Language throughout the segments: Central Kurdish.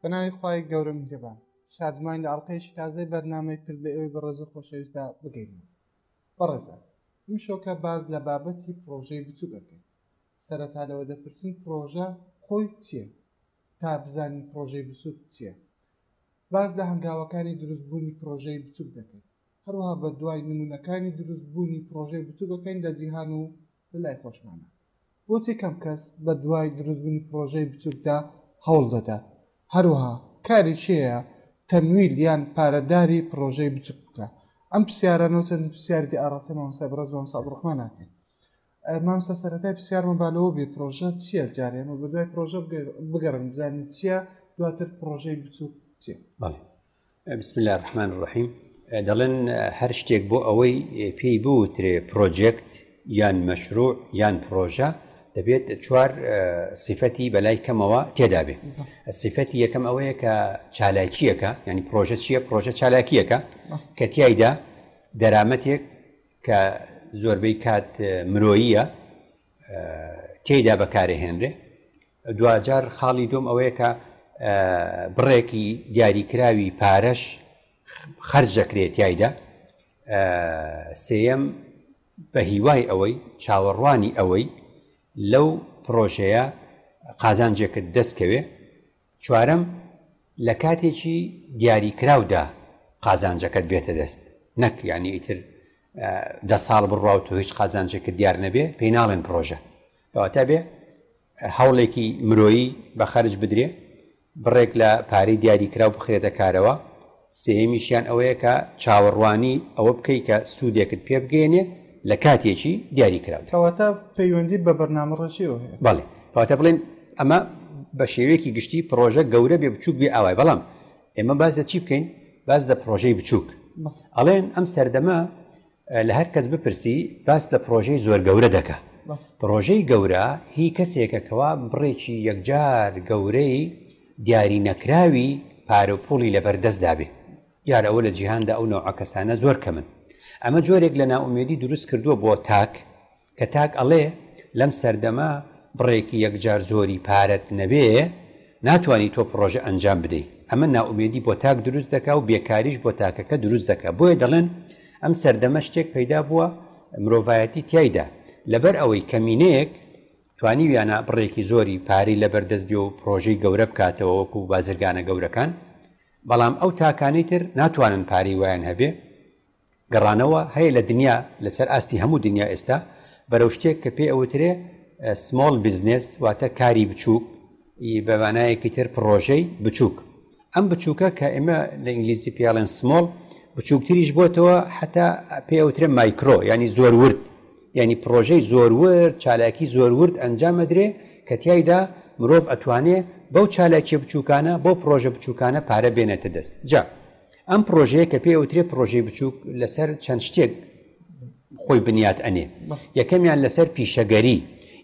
بەناوی خوای گەورە میهرەبان شادمان لە ئەڵلقەیەکی تازەی بەرنامەی پرد بە ئێوەی بەڕێز و خۆشەویستا بگەین بەڕێزە ئەم شۆکە باز لە بابەتی پرۆژەی بچوو بەکەین سەرەتا لەوە دەپرسین پرۆژە خۆی چییە تا بزانین پرۆژەی بچووک چییە باز لە هەنگاوەکانی دروستبوونی پرۆژەی بچووک دەکەین هەروەها بە دوای نمونونەکانی دروستبوونی پرۆژەی بچوو بەکەین لە جیهان و لە لای خۆشمانە بۆچی کەم کەس بە دوای دروستبوونی پڕۆژەی بچووکدا هەوڵ دەدات؟ هەروەها کاری کێیە تەمویل یان پارەداری پڕۆژەی بچووک بکات؟ ئەم پرسیارانە و چەندین پرسیاری دی ئاڕاستەی مامۆستای بەڕێز مامۆستا عەبدوڕەحمان ناکەین. مامۆستا سەرەتای پرسیارمان با لەوە بێت پڕۆژە چییە؟ جارێ ئێمە بە دوای پڕۆژە بگەڕێین بزانین چییە، دواتر پڕۆژەی بچووک چییە؟ بەڵێ. بسم الله الرحمن الرحیم دەڵێن هەر شتێک بۆ ئەوەی پێی بوترێ پرۆجێکت یان مەشروع یان پرۆژە دەبێت چوار سیفەتی بەلای کەمەوە تێدابێ سیفەتی یەکەم ئەوەیە کە چالاکیەکە ینی پرۆژە چییە پرۆژە چالاکیەکە کە تایدا دەرامەتێک کە زۆربەی کات مرۆییە تێیدا بەکارهێنرێ دواجار خاڵی دوم ئەوەیە کە بڕێکی دیاریکراوی پارەش خرج دەکرێت تایدا سێەم بە هیوای ئەوەی چاوەڕوانی ئەوەی لەو پرۆژەیە قازانجێکت دەستکەوێ چوارەم، لە کاتێکی دیاریکراودا قازانجەکەت بێتە دەست، نەک یانی ئیتر دە ساڵ بڕوا و تۆ هیچ قازانجێکت دیار نەبێ، پێی ناڵێن پڕۆژە. کەواتە بێ هەوڵێکی مرۆیی بە خەرج بدرێ، بڕێک لە پارەی دیاریکراو بخرێتە کارەوە، سێیەمیشیان ئەوەیە کە چاوەڕوانی ئەوە بکەی کە سوودێکت پێ بگەیەنێ لە کاتێکی دیاریکراودا. کەواتە پەیوەندی بە بەرنامەڕێژییەوە هەیە. بەڵێ. کەواتە بڵێن ئەمە بە شێوەیەکی گشتی پڕۆژە گەورە بێ بچووک بێ ئاوای بەڵام ئێمە باس لە چی بکەین؟ باس لە پڕۆژەی بچووک ئەڵێن ئەم سەردەمە لە هەر کەس بپرسی باس لە پرۆژەی زۆر گەورە دەکا. پرۆژەی گەورە هی کەسێکە کەوا بڕێکی یەکجار گەورەی دیاری نەکراوی پارە و پووڵی لەبەر دەستدا بێ. دیارە ئەوە لە جیهاندا ئەو نەوعە کەسانە زۆر کەمن. ئەمە جۆرێک لە نائومێدی دروست کردووە بۆ تاک کە تاک ئەڵێ لەم سەردەمە بڕێکی یەکجار زۆری پارەت نەبێ ناتوانی تۆ پڕۆژە ئەنجام بدەی ئەمە نائومێدی بۆ تاک دروست دەکا و بێکاریش بۆ تاکەکە دروست دەکا بۆیە دەڵێن ئەم سەردەمە شتێک پەیدا بووە مرۆڤایەتی تایدا لەبەر ئەوەی کەمینەیەک توانیویانە بڕێکی زۆری پارەی لەبەردەست بێ و پرۆژەی گەورە بکاتەوە وەکو بازرگانە گەورەکان بەڵام ئەو تاکانی تر ناتوانن پارەی وایان هەبێ گەڕانەوە هەیە لە دنیا لەسەر ئاستی هەموو دنیا ئێستا بەرەو شتێک کە پێ ئەوترێ سمۆڵ بزنێس واتە کاری بچووک ی بەمانایەکی تر پڕۆژەی بچووک ئەم بچووکە کە ئێمە لە ئینگلیزی پیاڵێن سمۆڵ بچووکتریش بۆتەوە حتا پێ ئەوترێ مایکرۆ ینی زۆر ورد ینی پڕۆژەی زۆر ورد چالاکی زۆر ورد ئەنجام ئەدرێ کە تایدا مرۆڤ ئەتوانێ بەو چالاکیە بچووکانە بۆ پڕۆژە بچووکانە پارە بێنێتە دەست جا ئەم پرۆژەیە کە پێ ئەوترێ پرۆژەی بچووک لەسەر چەند شتێک خۆی بنیات ئەنێ یەکەمیان لەسەر پیشەگەری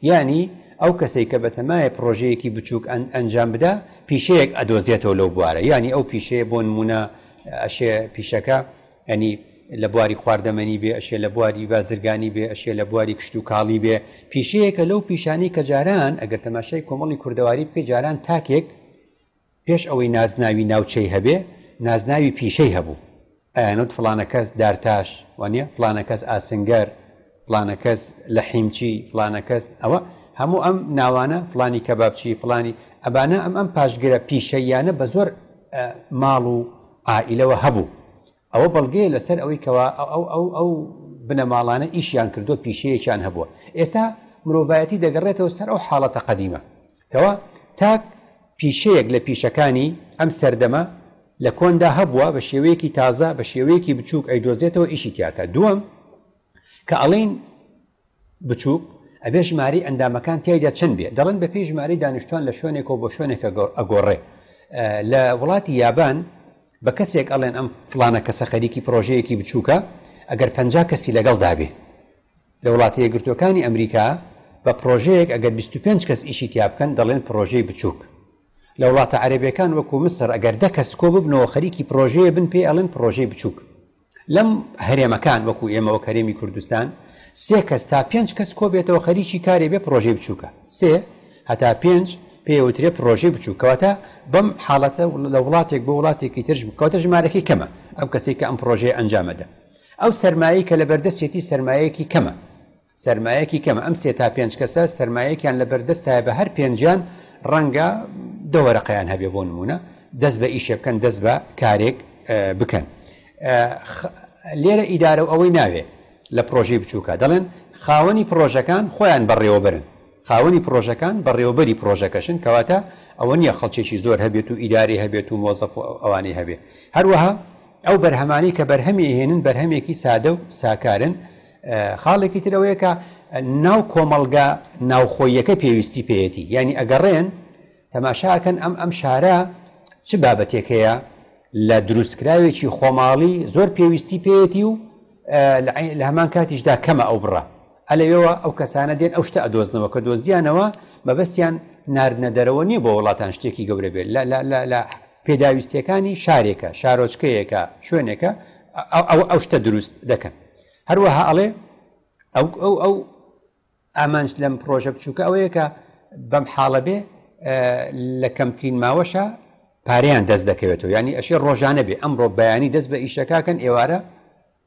ینی ئەو کەسێک کە بەتەمایە پرۆژەیەکی بچووک ئەنجام بدا پیشەیەک ئەدۆزێتەوە لەو بوارە ینی ئەو پیشەیە بۆ نمونە ئەشێ پیشەکە ئەنی لە بواری خواردەمەنی بێ ئەشێ لە بواری بازرگانی بێ ئەشێ لە بواری کشت و کاڵی بێ پیشەیەکە لەو پیشانی کە جاران ئەگەر تەماشای کۆمەڵی کوردەواری بکە جاران تاکێک پێش ئەوەی نازناوی ناوچەی هەبێ نازناوی پیشەی هەبوو ئەیانوت فڵانە کەس دارتاش وانیە فڵانە کەس ئاسنگەر فڵانە کەس لە حیمچی فڵانە کەس ئەوە هەموو ئەم ناوانە فلانی کەبابچی فلانی ئەبانە ئەم ئەم پاشگرە پیشەییانە بە زۆر ماڵ و عائیلەوە هەبوو ئەوە بەڵگەیە لەسەر ئەوەی کەوا ئەو بنەماڵانە ئیشیان کردووە پیشەیەکیان هەبووە ئێستا مرۆڤایەتی دەگەڕێتەوە سەر ئەو حاڵەتە قەدیمە کەوا تاک پیشەیەک لە پیشەکانی ئەم سەردەمە لە کۆندا هەبووە بە شێوەیەکی تازە بە شێوەیەکی بچووک ئەیدۆزێتەوە ئیشی تیاکە دووەم کە ئەڵین بچووک ئەبێ ژمارەی ئەندامەکان تیایدا چەند بێ دەڵێن بە پێی ژمارەی دانیشتوان لە شوێنێکەوە بۆ شوێنێکە ئەگۆڕێ لە وڵاتی یابان بە کەسێک ئەڵێن ئەم فلانە کەسە خەریکی پرۆژەیەکی بچووکە ئەگەر پ کەسی لەگەڵ دابێ لە وڵاتی یەگرتوەکانی ئەمریکا بە پرۆژەیەک ئەگەر 25 کەس ئیشی تیا بکەن دەڵێن پرۆژەی بچووک لە وڵاتە عەربەکان وەکو مسر ئەگەر دە کەس کۆ ببنەوە خەریکی پرۆژەیە بن پێ ئەڵێن پرۆژەی بچووک لەم هەرێمەکان وەکو ئێمە وەک هەرێمی کوردستان سێ کەس تا پێنج کەس کۆبێتەوە خەریکی کارێ بێ پڕۆژەی بچووکە سێ هەتا پێنج پێوترێ پڕۆژەی بچوو کەواتە بەم حاڵەتە لە وڵاتێک بۆ وڵاتێکی ترش بکەوتە ژمارەکەی کەمە ئەم کەسی کە ئەم پڕۆژەیە ئەنجامەدە ئەو سەرمایەی کە لە بەردەسێتی سەرمایەکی کەمە سەرمایەکی کەمە ئەم سێ تا پێنج کەسە سەرمایەکیان لە بەردەستایە بە هەر پێنجیان ڕەنگە دە وەرەقەیان هەبێ بۆ نمونە دەست بە ئیشێ بکەن دەست بە کارێک بکەن لێرە ئیدارە و ئەوەی ناوێ لە پرۆژەی بچووکە دەڵێن خاوەنی پرۆژەکان خۆیان بەڕێوەبرن خاوەنی پرۆژەکان بەڕێوەبەری پرۆژەکەشن کەواتە ئەوە نییە خەڵکێکی زۆر هەبێت و ئیداری هەبێت و مۆزەف و ئەوانی هەبێت هەروەها ئەو بەرهەمانی کە بەرهەمی هێنن بەرهەمێکی سادە و ساکارن خاڵێکی تر ئەوەیە کە ناو کۆمەڵگە ناوخۆیەکە پێویستی پێیەتی یعنی ئەگەڕێن تەماشاکەن ئەم ئەم شارە چ بابەتێک هەیە لە دروستکراوێکی خۆماڵی زۆر پێویستی پێیەتی و لە هەمان کاتیشدا کەمە ئەو بڕە ئەلەوێەوە ئەو کەسانە دێن ئەو شتە ئەدۆزنەوە کە دۆزیانەوە مەبەستیان ناردنە دەرەوە نییە بۆ وڵاتان شتێکی گەورە بێت لە پێداویستیەکانی شارێکە شارۆچکەیەکە شوێنێکە ئەو ئەو شتە دروست دەکەن هەروەها ئەڵێ ئەو ئەو ئەو ئامانج لەم پرۆژە بچووکە ئەوەیە کە بەم حاڵە بێ لە کەمترین ماوەشە پاریان دەست دەکەوێتەوە ینی ئەشێ ڕۆژانە بێ ئەمڕۆ بەیانی دەست بە ئیشەکەکەن ئێوارە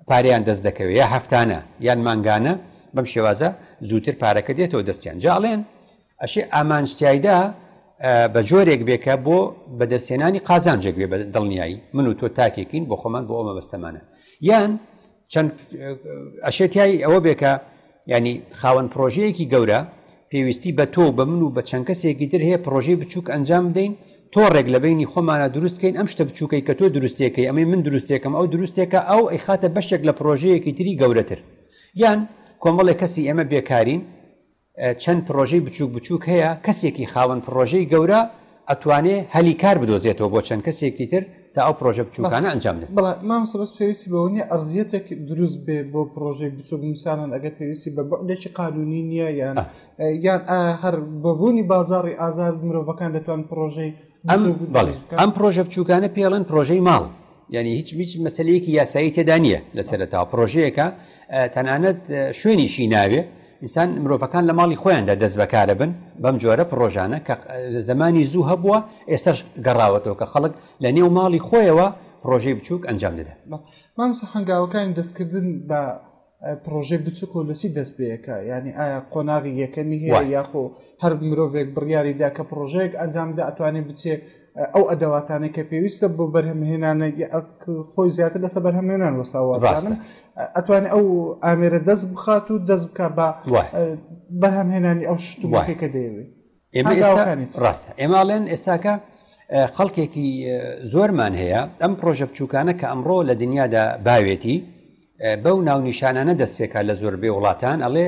پاریان دەست دەکەوێت یا هەفتانە یان مانگانە بەم شێوازە زووتر پارەکە دێتەوە دەستیان جاڵێن ئەشێ ئامانج تیایدا بە جۆرێک بێ کە بۆ بەدەستێنانی قازانجێک بێ بە دڵنیایی من و تۆ تاکێکین بۆ خۆمان بۆ ئەومە بەستەمانە یان چەند ئەشێتیایی ئەوە بێکە ینی خاوەن پرۆژەیەکی گەورە پێویستی بە تۆ بە من و بە چەند کەسێکی در هەیە پرۆژەی بچووک ئەنجام بدەین تۆڕێک لە بینی خۆمانە دروستکەین ئەم شتە بچووکەی کە تۆ دروستێکەکەی ئەمەی من دروستێکم ئەو دروستێکە ئەو ئەیخاتە بەشێک لە پرۆژەیەکی تری گەورەتر یان کۆمەڵێک کەسی ئێمە بێکارین چەند پڕۆژەی بچوک بچوک هەیە کەسێکی خاوەن پڕۆژەی گەورە ئەتوانێ هەلی کار بدۆزێتەوە بۆ چەند کەسێکی تر تا ئەو پرۆژە بچووکانە ئەنجام دێت بڵێ مامسە بەس پێویستی بەەوە نیە ئەرزیەتێک دروست بێ بۆ پرۆژەی بچوک میسانن ئەگەر پێویستی بە بەعدێکی قانونی نییە یان یان هەر بەبوونی بازاری ئازار مرۆڤەکان دەتوان پرۆژەی ئەم پرۆژە بچووکانە پێڵن پرۆژەی ماڵ یانی هیچ هیچ مەسلەیەکی یاسایی تێدا نییە لە سەرەتاوە پرۆژەیەەکە تەنانەت شوێنیشی ناوێ ئینسان مرۆڤەکان لە ماڵی خۆیاندا دەست بەکارە بن بەم جۆرە پرۆژانە کە زمانی زوو هەبووە ئێستاش گەڕاوەتەوە کە خەڵک لە نێو ماڵی خۆیەوە پرۆژەی بچووک ئەنجام دەدا مامسە هەنگاوەکانی دەستکردن بە پرۆژەی بچوکۆ لە چی دەست پێەکە یعنی ئایا قۆناغی یەکەمی هەیە یاخۆ هەر مرۆڤێک بڕیاری دا کە پرۆژەیەک ئەنجامدا ئەتوانێت بچێ ئەو ئەدەواتانەی کە پێویستە بۆ بەرهەمهێنانە خۆی زیاتر لەسە بەرهەمێنان وە ساوارڕاستم ئەتوانێت ئەو ئامێرە دەست بخات و دەست بک بە بەرهەمهێنانی ئەو شتومەکە کە دەیەوێت ئێمە ڕاستە ئێماڵێن ئێستاکە خەڵکێکی زۆرمان هەیە ئەم پرۆژە بچووکانە کە ئەمڕۆ لە دنیادا باوێتی بەو ناونیشانانە دەست پێکا لە زۆربەی وڵاتان ئەڵێ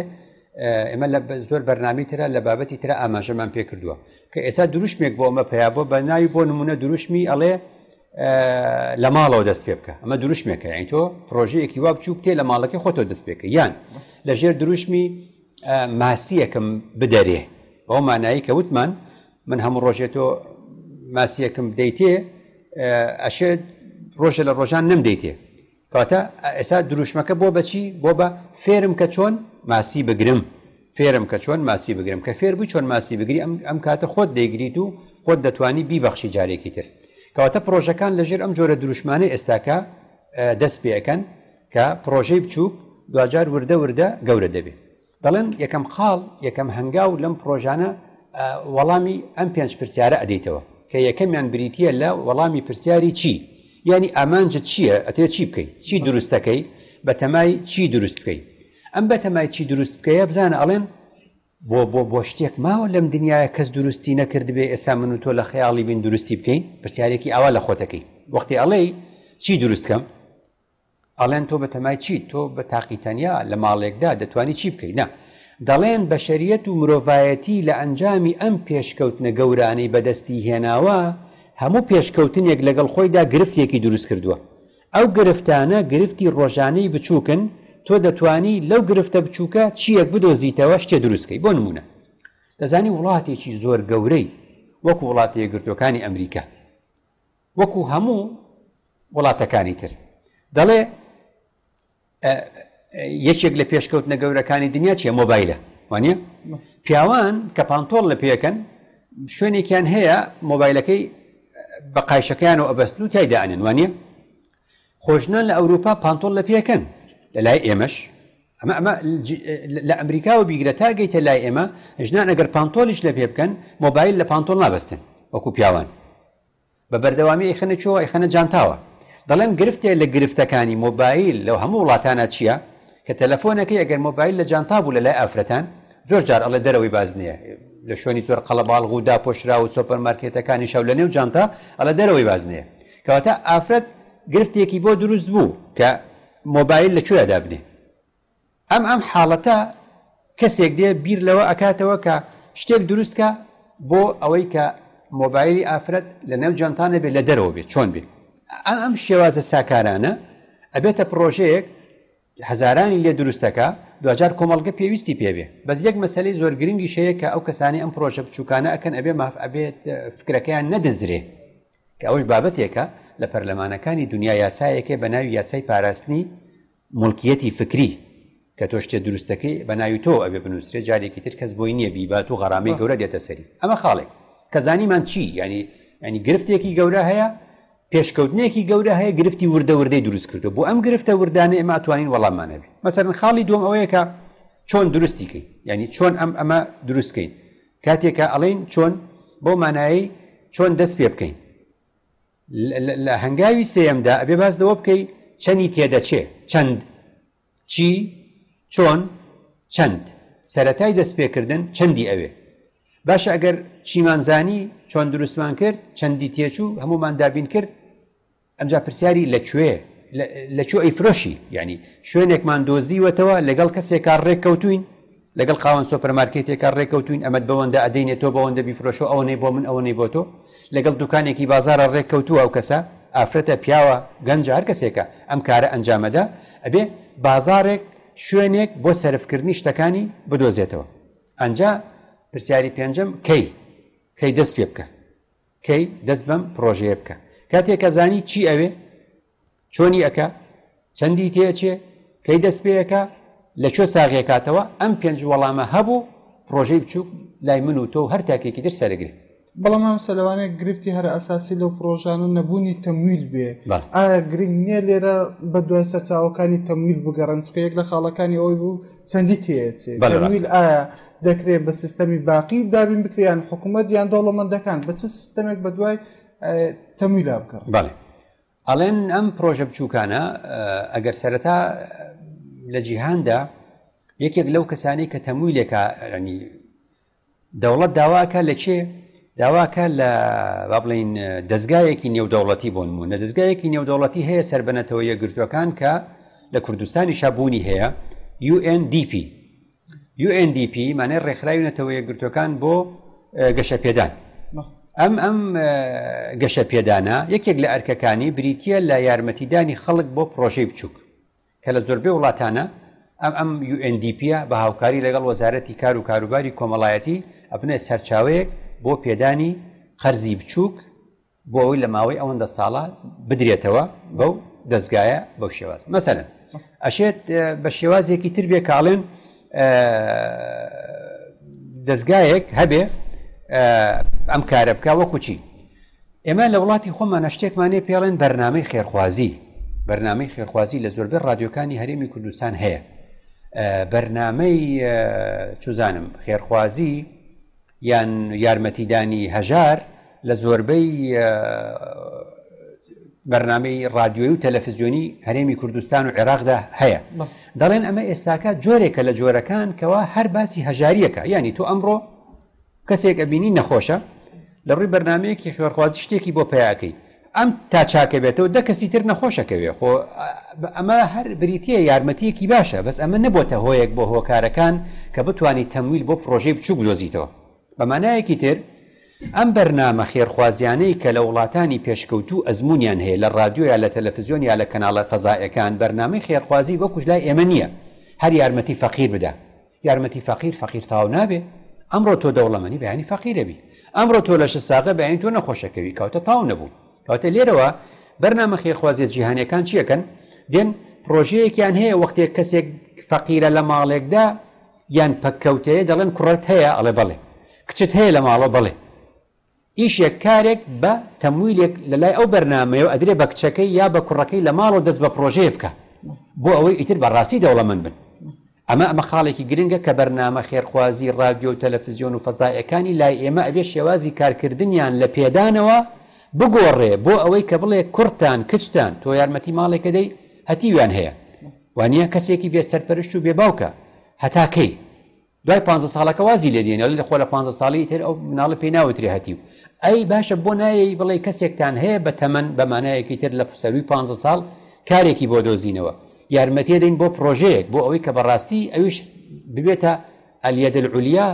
ئێمە لە زۆر بەرنامی تررا لە بابەتی تررا ئاماژەمان پێ کردووە کە ئێستا دروشمێک بۆ ئەمە پیا بۆ بە ناوی بۆ نمونە دروشمی ئەڵێ لە ماڵەوە دەست پێ بکە ئەمە دروشمێکە ئەین تۆ پرۆژەیەکی وا بچوو بتێ لە ماڵەکەی خۆتۆ دەست پێکە یان لەژێر دروشمی ماسییەکم بدەرێ بەو مانایی کە وتمان من هەموو ڕۆژێت تۆ ماسیەکم دەیتێ ئەشێت ڕۆژە لە ڕۆژان نەم دەیتێ کەواتە ئێستا دروشمەکە بۆ بەچی بۆ بە فێرم کە چۆن ماسی بگرم فێرم کە چۆن ماسی بگرم کە فێر بوو چۆن ماسی بگری ئەم ئەم کاتە خۆت دەیگریت و خۆت دەتوانی بیبەخشی جارێکی تر کەواتە پرۆژەکان لەژێر ئەم جۆرە دروشمانە ئێستاکە دەست پێەکەن کە پڕۆژەی بچووک دواجار وردە وردە گەورە دەبێت دەڵێن یەکەم خاڵ یەکەم هەنگاو لەم پرۆژانە وەڵامی ئەم پێنج پرسیارە ئەدەیتەوە کە یەکەمیان بریتە لە وەڵامی پرسیاری چی ینی ئامانجت چییە ئەتێ چی بکەیت چی دروستەکەی بە تەمای چی دروست بکەیت ئەم بە تەمای چی دروست بکەیە بزانە ئەڵێن بۆ بۆ بۆ شتێک ماوە لەم دنیاە کەس دروستی نەکردبێ ئێستا من و تۆ لە خەیاڵی بین دروستی بکەین پرسیارێکی ئاوا لە خۆتەکەی وەختی ئەڵێی چی دروستکەم ئەڵێن تۆ بەتەمای چیت تۆ بە تاقی تەنیا لە ماڵێکدا دەتوانی چی بکەی نا دەڵێن بەشەریەت و مرۆڤایەتی لە ئەنجامی ئەم پێشکەوتنە گەورانەی بەدەستی هێناوە هەموو پێشکەوتنێک لەگەڵ خۆیدا گرفتێکی دروست کردووە ئەو گرفتانە گرفتی ڕۆژانەی بچووکن تۆ دەتوانی لەو گرفتە بچووکە چیەک بدۆزیتەوە شتێ دروستکەی بۆ نمونە دەزانی وڵاتێکی زۆر گەورەی وەکو وڵاتە یەکگرتوەکانی ئەمریکا وەکو هەموو وڵاتەکانی تر دەڵێ یەکێک لە پێشکەوتنە گەورەکانی دنیا چیە مۆبایلە وانە پیاوان کە پانتۆڵ لە پێکەن شوێنێکیان هەیە مۆبایلەکەی بە قایشەکەیان و ئەبەستن و تایدا ئەنێن وانە خۆشنان لە ئەوروپا پانتۆل لە پێکەن لە لای ئێمەش ئەمە ئەمە لە ئەمریکا و بیگرە تا گەیتە لای ئێمە ژنان ئەگەر پانتۆلیش لە پێ بکەن مۆبایل لە پانتۆل نابستن وەکو پیاوان بە بەردەوامی ئەیخەنە کوێوە ئەیخەنە جانتاوە دەڵێم گرفتێ لە گرفتەکانی مۆبایل لە هەموو وڵاتانا چیە کە تەلەفۆنەکەی ئەگەر مۆبایل لە جانتا بوو لە لای ئافرەتان زۆر جار ئەڵێ دەرەوەی باز نییە لە شوێنی زۆر قەڵەباڵغ و داپۆشرا و سۆپەر مارکێتەکانی شاو لە نێو جانتا ئەڵە دەرەوەی باز نییە کەواتە ئافرەت گرفتێکی بۆ دروست بوو کە مۆبایل لە کوێدا بنێ ئەم ئەم حاڵەتە کەسێک دێ بیر لەوە ئەکاتەوە کە شتێک دروست کە بۆ ئەوەی کە مۆبایلی ئافرەت لە نێو جانتانە بێ لە دەرەوە بێ چۆن بێ ئەم ئەم شێوازە ساکارانە ئەبێتە پرۆژەیەک هەزارانی لێ دروستەکە دوجار کۆمەڵگە پێویستی پێبێ بەس یەک مەسلەی زۆر گرنگی شەیە کە ئەو کەسانی ئەم پرۆژە بچووکانە ئەکەن ئەبێ ماف ئەبێت فکرەکەیان نەدەزرێ کە ئەوش بابەتێکە لە پەرلەمانەکانی دنیا یاسایەکێ بە ناوی یاسای پاراستنی موڵکیەتی فکری کە تۆ شتێ دروستەکەی بە ناوی تۆ ئەبێ بنووسرێ جارێکی تر کەس بۆی نییە بیبات و غەڕامەی گەورە دێتە سەری ئەمە خاڵێک کە زانیمان چی ینی ینی گرفتێکی گەورە هەیە پێشکەوتنێکی گەورە هەیە گرفتی وردە وردەی دروست کردو بۆ ئەم گرفتە وردانە ئێمە ئەتوانین وەڵامانەبێ مەسەرن خاڵی دوم ئەوەیەکە چۆن دروستیکەین ینی چۆن ئەم ئەمە دروستکەین کاتێکە ئەڵین چۆن بۆ مانایی چۆن دەست پێ بکەین لە هەنگاوی سێیەمدا ئەبێ باس لەوە بکەی چەنی تێدەچێ چەند چی چۆن چەند سەتای دەستپێکردن چەندی ئەوێ باشە ئەگەر چیمانزانی چۆن دروستمان کرد چەندی تێچوو هەمومان دابین کرد ئەمجا پرسیاری لەکوێ لە چۆ ئەی فرۆشی یعنی شوێنێکمان دۆزیوەتەوە لەگەڵ کەسێکا ڕێککەوتوین لەگەڵ خاوەن سۆپەرمارکێتێکا ڕێکەوتووین ئەمەت بەوەندە ئەدەینێ تۆ بەوەندە بیفرۆشۆ ئەوەنەی بۆ من ئەوەنەی بۆ تۆ لەگەڵ دوکانێکی بازاڕا ڕێککەوتووە ئەو کەسە ئافرەتە پیاوە گەنجە هەر کەسێکە ئەم کارە ئەنجامەدا ئەبێ بازاڕێک شوێنێک بۆ سەرفکردنی شتەکانی بدۆزێتەوە ئەنجا پرسیاری پێنجەم کەی کەی دەست پێ بکە کەی دەست بەم پرۆژەیە بکە کاتێکە زانی چی ئەوێ چۆنی ئەکا چەندی تێچێ کەی دەست پێەکە لە چۆ ساغیەکاتەوە ئەم پێنج وەڵامە هەبوو پرۆژەی بچووک لای من و تۆ هەر تاکێکی تر سەرگری بەڵام ئەم سەلوانە گرفتی هەر ئەساسی لەو پرۆژانە نەبوونی تەمویل بێ ئایا گرنگ نییە لێرە بە دوای سەرچاوەکانی تەمویل بگەڕن چکە یەک لە خاڵەکانی ئەوی بوو چەندی تێچێت بەمیل ئایا دەکرێت بە سیستەمی باقی دابین بکریان حکوومەت یان دەوڵەمەندەکان بە چ سیستەمێک بە دوای تەمویلا بکەڕ بەڵێ ئەڵێن ئەم پرۆژە بچووکانە ئەگەر سەرەتا لە جیهاندا یەکێک لەو کەسانی کە تەمووی لێکە ڕەنی دەوڵەت داواکە لە چێ داواکە لە با بڵین دەستگایەکی نێودەوڵەتی بۆن بوون لە دەستگایەکی نێودەوڵەتی هەیە سەر بەنەتەوە یەکگرتوەکان کە لە کوردستانی شابوونی هەیە UNDP UNDP مانای ڕێکخراوی نەتەوە یەکگرتوەکان بۆ گەشەپێدان ئەم ئەم گەشەپێدانە یەکێک لە ئەرکەکانی بریتە لە یارمەتیدانی خەڵک بۆ پرۆژەی بچووک کە لە زۆربەی وڵاتانە ئەم ئەم UNDP بە هاوکاری لەگەڵ وەزارەتی کار و کاروباری کۆمەڵایەتی ئەبنێ سەرچاوەیەک بۆ پێدانی قەرزی بچووک بۆ ئەوەی لە ماوەی ئەوەندە ساڵە بدرێتەوە بەو دەستگایە بەو شێواز مەسەرن ئەشێت بە شێوازێکی تر بێ کاڵێن دەستگایەک هەبێ ئەم کارە بکە وەکو چی ئێمە لە وڵاتی خۆمانە شتێکمانێ پێڵێن بەرنمەی خێرخوازی بەرنمەی خێرخوازی لە زۆربەر رادیۆکانی هەرێمی کوردستان هەیە بەرنمەی چوزانم خێرخوازی یان یارمەتیدانی هەژار لە زۆربەی بەرنمەی رادیۆی و تەلەفزیۆنی هەرێمی کوردستان و عێراقدا هەیە دەڵێن ئەمە ئێستاکە جۆرێکە لە جۆرەکان کەوا هەر باسی هەژاریەکە ینی تۆ ئەمڕۆ کەسێک ئەبینی نەخۆشە لە ڕووی بەرنمەیەکی خوێرخوازی شتێکی بۆ پیاکەی ئەم تا چاکەبێتەوە دە کەسی تر نەخۆشەکەوێ خۆ ئەمە هەر بریتیە یارمەتیەکی باشە بەس ئەمە نەبۆتە هۆیەک بۆ هۆکارەکان کە بتانی تەمویل بۆ پرۆژەی بچوک بدۆزیتەوە بەمانایەکی تر ئەم بەرنامە خێرخوازیانەی کە لە وڵاتانی پێشکەوتوو ئەزمونیان هەیە لە رادیۆ یا لە تەلەفزیۆن یا لە کەناڵە قەزائەکان بەرنامەی خێرخوازی وەکوش لای ئێمە نییە هەر یارمەتی فەقیر بدا یارمەتی فەقیر فەقیر تاو نابێ ئەمڕۆ تۆ دەوڵەمەنی بەیانی فەقیرەبی ئەمڕۆ تۆ لەشە ساغە بەین تۆ نەخۆشەکەوی کەوتە تاو نەبوو کەوتە لێرەوە بەرنامە خێرخوازیە جیهانەکان چیەکەن دێن پرۆژەیەکیان هەیە وەختێک کەسێک فەقیرە لە ماڵێکدا یان پەککەوتەیە دەڵێن کوڕەت هەیە ئەڵێ بڵێ کچت هەیە لە ماڵەوە بڵێ ئیشێک کارێک بە تەمویلێک لە لای ئەو بەرنامەیەوە ئەدرێ بە کچەکەی یا بە کوڕەکەی لە ماڵەوە دەست بە پڕۆژەیە بکا بۆ ئەوەی ئیتر بە ڕاستی دەوڵەمەند بن ئەمە ئەمە خاڵێکی گرنگە کە بەرنامە خێرخوازی ڕادیۆ و تەلەفزیۆن و فەزایەکانی لای ئێمە ئەبێ شێوازی کارکردنیان لە پێدانەوە بگۆڕێ بۆ ئەوەی کە بڵێ کوڕتان کچتان تۆ یارمەتی ماڵێکە دەی هەتیویان هەیە وانە کەسێکی بێ سەرپەرشت و بێ باوکە هەتا کەی دوای پانزە ساڵەکە وازی لێ دێنێ ئەڵێ خۆ لە پانزە ساڵی تر ئەو مناڵە پێی ناوترێ هەتیو ئەی باشە بۆ نایەی بڵێ کەسێکتان هەیە بە تەمەن بە مانایەکی تر لە سەرووی پانزە ساڵ کارێکی بۆ دۆزینەوە یارمەتیە دەین بۆ پرۆژەیەک بۆ ئەوەی کە بەڕاستی ئەویش ببێتە ئەلیەد العولیا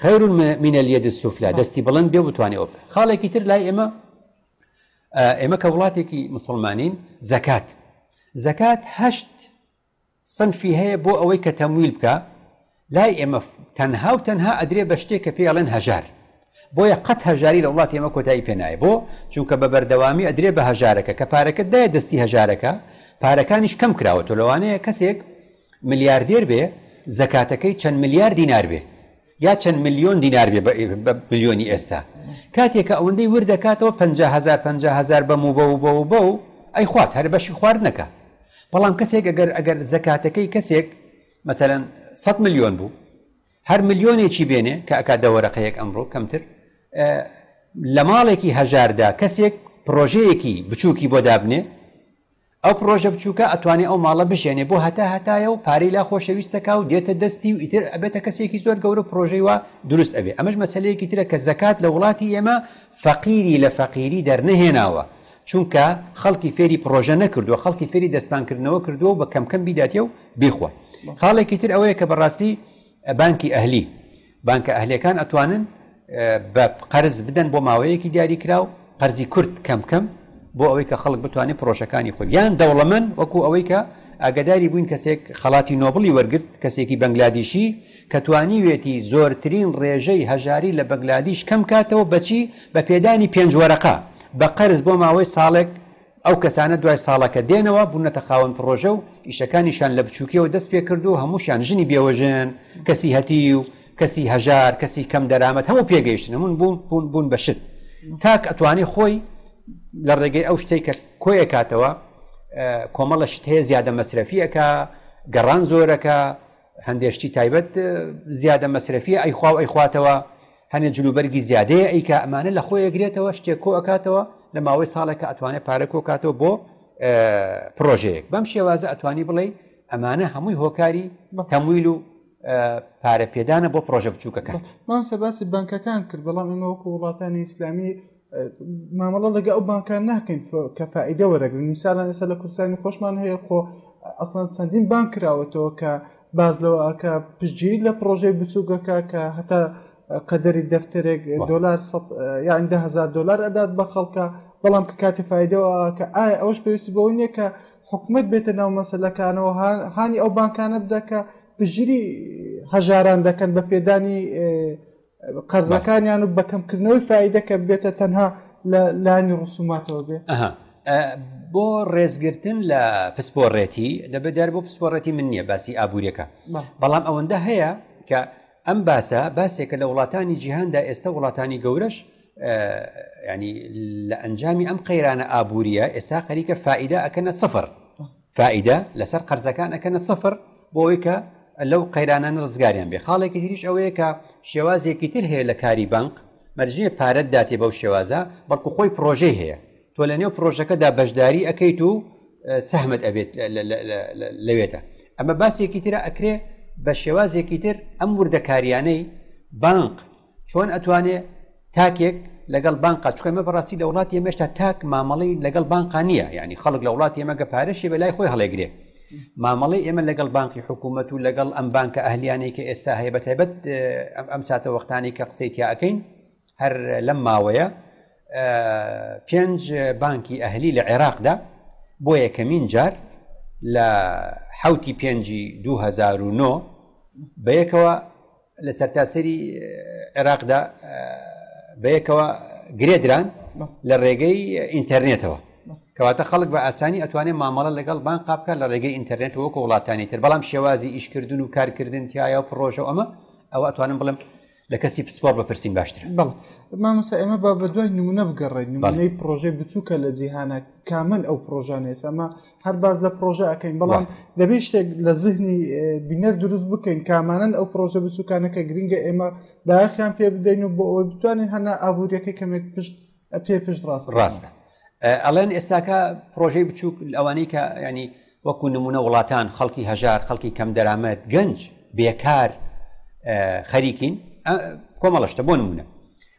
خیر من الید السفلا دەستی بڵند بێ بتوانێ ئەو خاڵێکی تر لای ئێمە ئێمە کە وڵاتێکی مسلمانین زەکات زەکات هەشت صنفی هەیە بۆ ئەوەی کە تەمویل بکا لای ئێمە تەنها و تەنها ئەدرێ بە شتێک کە پێی ئەڵێن هەژار بۆیە قەت هەژاری لە وڵاتی ئێمە کۆتایی پێ نایە بۆ چونکە بە بەردەوامی ئەدرێ بە هەژارەکە کە پارەکەت دایە دەستی هەژارەکە پارەکانیش کەم کراوە تۆ لەوانەیە کەسێک ملیاردێر بێ زەکاتەکەی چەند ملیار دینار بێ یا چەند ملیۆن دینار بێ بە ملیۆنی ئێستا کاتێک کە ئەوەندەی ورد دەکاتەوە پ هزار پ هزار بەم و بە و بە و بە و ئەی خوات هەر بەشی خواردنەکە بەڵام کەسێک ئەگەر ئەگەر زەکاتەکەی کەسێک مەسەرەن 100 ملیۆن بوو هەر ملیۆنێکی بێنێ کە ئەک دەوەرەقەیەک ئەمڕۆ کەمتر لە ماڵێکی هەژاردا کەسێک پرۆژەیەکی بچووکی بۆ دابنێ ئەو پڕۆژە بچوکە ئەتوانێ ئەو ماڵە بژێنێ بۆ هەتا هەتایە و پارەی لا خۆشەویستەکا و دێتە دەستی و ئیتر ئەبێتە کەسێکی زۆر گەورە و پڕۆژەی وا دروست ئەبێ ئەمەش مەسەلەیەکی ترە کە زەکات لە وڵاتی ئێمە فەقیری لە فەقیری دەرنەهێناوە چونکە خەڵکی فێری پڕۆژە نەکردووە خەڵکی فێری دەستپانکردنەوە کردووە و بە کەم کەم بیداتێ و بیخوا خاڵێکی تر ئەوەیە کە بەڕاستی بانکی ئەهلی، بانکە ئەهلیەکان ئەتوانن بە قەرز بدەن بۆ ماوەیەکی دیاریکراو، قەرزی کورت کەم کەم بۆ ئەوەی کە خەڵک بتوانێت پرۆژەکانی خۆی یان دەوڵەمەند وەکو ئەوەی کە ئاگداری بووین کەسێک خەڵاتی نۆبڵی وەرگرت کەسێکی بەنگلادیشی کە توانیوێتی زۆرترین ڕێژەی هەژاری لە بەنگلادیش کەم کاتەوە بەچی بە پێدانی پێنج وەرەقە بە قەرز بۆ ماوەی ساڵێک ئەو کەسانە دوای ساڵەکە دێنەوە بونەتە خاوەن پڕۆژە و ئیشەکانیشان لە بچوکیەوە دەست پێکردوە و هەموشیان ژنی بێوەژن، کەسی هەتیو، کەسی هەژار، کەسی کەم دەرامەت هەمو پێگەیشتن هەمون بون بون بە شت تاک ئەتوانێ خۆی لە ڕێگەی ئەو شتەی کە کۆی ئەکاتەوە کۆمەڵە شت هەیە زیادە مەسرەفی ئەکا گەڕان زۆرەکە هەندێ شتی تایبەت زیادە مەسرەفیە ئەی خوا و ئەیخواتەوە هەنێ جلوبەرگی زیادەیە ئەیکە ئەمانە لە خۆی گرێتەوە شتێک کۆ ئەکاتەوە لە ماوەی ساڵێکە ئەتوانێت پارە کۆکاتەوە بۆ پرۆژەیەک بەم شێوازە ئەتوانی بڵێ ئەمانە هەمووی هۆکاری تەمویل و پارە پێدانە بۆ پرۆژە بچووکەکان مامسە باسی بانکەکان کرد بەڵام ئەمە وەکو وڵاتانی ئیسلامی مامەڵە لەگە ئەو بانکان ناکەین کە فائیدە وەرەگرن میسالان ئێستا لە کورسانی خۆشمان هەیە خۆ ئەسڵان چەندین بان کراوەتەوە کە باز لەوەکە پشتگیری لە پرۆژەی بچووگەکە کە هەتا قەدەری دەفتەرێک دلار یان دههزار دلار ئەدات بە خەڵکە بەڵام کە کاتی فیدەوە کە ئایا ئەوش پێویستی بەوە نییە کە حکومت بێتە ناو مەسلەکانەوە هاانی ئەو بانکانە بدەکە پژیری هەژاران دەکەن بە پێدانی قەرزەکانیان و بەکەمکردنەوەی فیدە کە بێتە تەنها لە لانی ڕسوماتەوە بێ بۆ ڕێزگرتن لە پسپۆڕێتی دەبێت دەر بۆ پسپۆڕێتی من نییە باسی ئابوووریەکە بەڵام ئەوەندە هەیە کە ئەم باسە باسێکە لە وڵاتانی جیهاندا ئێستا وڵاتانی گەورەش ینی لە ئەنجامی ئەم قەیرانە ئابوووریە ئێستا خەریکە فائیدە ئەکەنە سفر فائیدە لەسەر قەرزەکان ئەکەنە سفر بۆ ئەوەی کە لەو قەیرانانە ڕزگاریان بێ خاڵێکی تریش ئەوەیە کە شێوازێکی تر هەیە لە کاری بەنق مەرجێ پارەت داتێ بەو شێوازە بەڵکو خۆی پرۆژەی هەیە تۆ لە نێو پرۆژەکەدا بەشداری ئەەکەیت و سەحمت ئەبێت لەوێدا ئەمە باسێکی ترە ئەکرێ بە شێوازێکی تر ئەم وردەکاریانەی بانق چۆن ئەتوانێ تاکێک لەگەڵ بانقا چکە مە بەڕاستی لە وڵاتی مێشتا تاک مامەڵی لەگەڵ بانقا نییە یعنی خەڵک لە وڵاتی ئێمەگە پارەشی بە لای خۆی هەڵێگرێ مامەڵی ئێمە لەگەڵ بانکی حکوومەت و لەگەڵ ئەم بانکە ئەهلیانەی کە ئێستا هەیە بە تایبەت ئەم ساتە وەختانی کە قسەی تیاکەین هەر لەم ماوەیە پێنج بانکی ئەهلی لە عێراقدا بۆ یەکەمین جار لە حوتی پێنجی 2009 بەیەکەوە لە سەرتاسەری عێراقدا بەیەکەوە گرێدران لە ڕێگەی ئینتەرنێتەوە کەواتە خەڵک بە ئاسانی ئەتوانێت مامەڵە لەگەڵ بان قاپکە لە ڕێگەی ئینتەرنێت وەکو وڵاتانی تر بەڵام شێوازی ئیشکردن و کارکردن تایە و پرۆژە ئەمە ئەوە ئەتوانم بڵم لە کەسی پسپۆر بەپرسین باشتر بڵ مامۆسا ئێمە با بە دوای نمونە بگەڕێن نمونەی پرۆژەی بچووکە لە جیهانە کامل ئەو پرۆژانێس ئەمە هەر باز لە پرۆژە ئەکەین بەڵام دەبێت شتێک لە زهنی بینەر دروست بکەین کامانن ئەو پرۆژە بچووکانەکە گرنگە ئێمە بایەخیان پێ بدەین و بۆ ئەوەی بتوانین هەنا ئابوووریەکە کەمێک پشت پێ پشت ڕاست ڕاستە ئەڵێن ئێستاکە پرۆژەی بچووک ئەوانەی کە ینی وەکو نمونە وڵاتان خەڵکی هەژار خەڵکی کەم دەرامەت گەنج بێکار خەریکین کۆمەڵشتە بۆ نمونە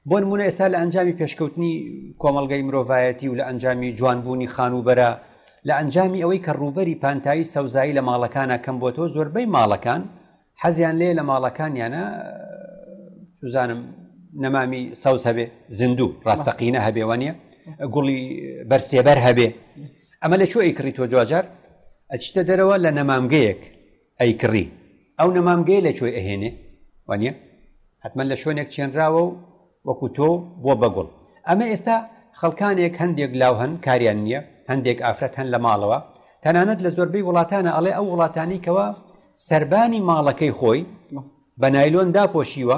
بۆ نموونە ئێستا لە ئەنجامی پێشکەوتنی کۆمەلگەی مرۆڤایەتی و لە ئەنجامی جوانبوونی خانووبەرە لە ئەنجامی ئەوەی کە ڕووبەری پانتایی سەوزایی لە ماڵەکانە کەم بۆتەوە زۆربەی ماڵەکان حەزیان لێ لە ماڵەکانیانە سوزانم نەمامی سەوز هەبێ زیندوو ڕاستەقینە هەبێوە نیە گوڵی بەرسێبەر هەبێ ئەمە لە چۆ ئەیکڕی تۆ جوجار ئەچتە دەرەوە لە نەمامگەیەک ئەی کڕی ئەو نەمامگەیە لە کوێ ئەهێنێ وانیە حتمما لە شوێنێک چێنراوە و وەکو تۆ بووە بە گوڵ ئەمە ئێستا خەڵکانێک هەندێک لاو هەن کاریان نییە هەندێک ئافرەت هەن لە ماڵەوە تەنانەت لە زۆربەی وڵاتانە ئەڵێ ئەو وڵاتانی کەەوە سربانی ماڵەکەی خۆی بە نایلۆن داپۆشیوە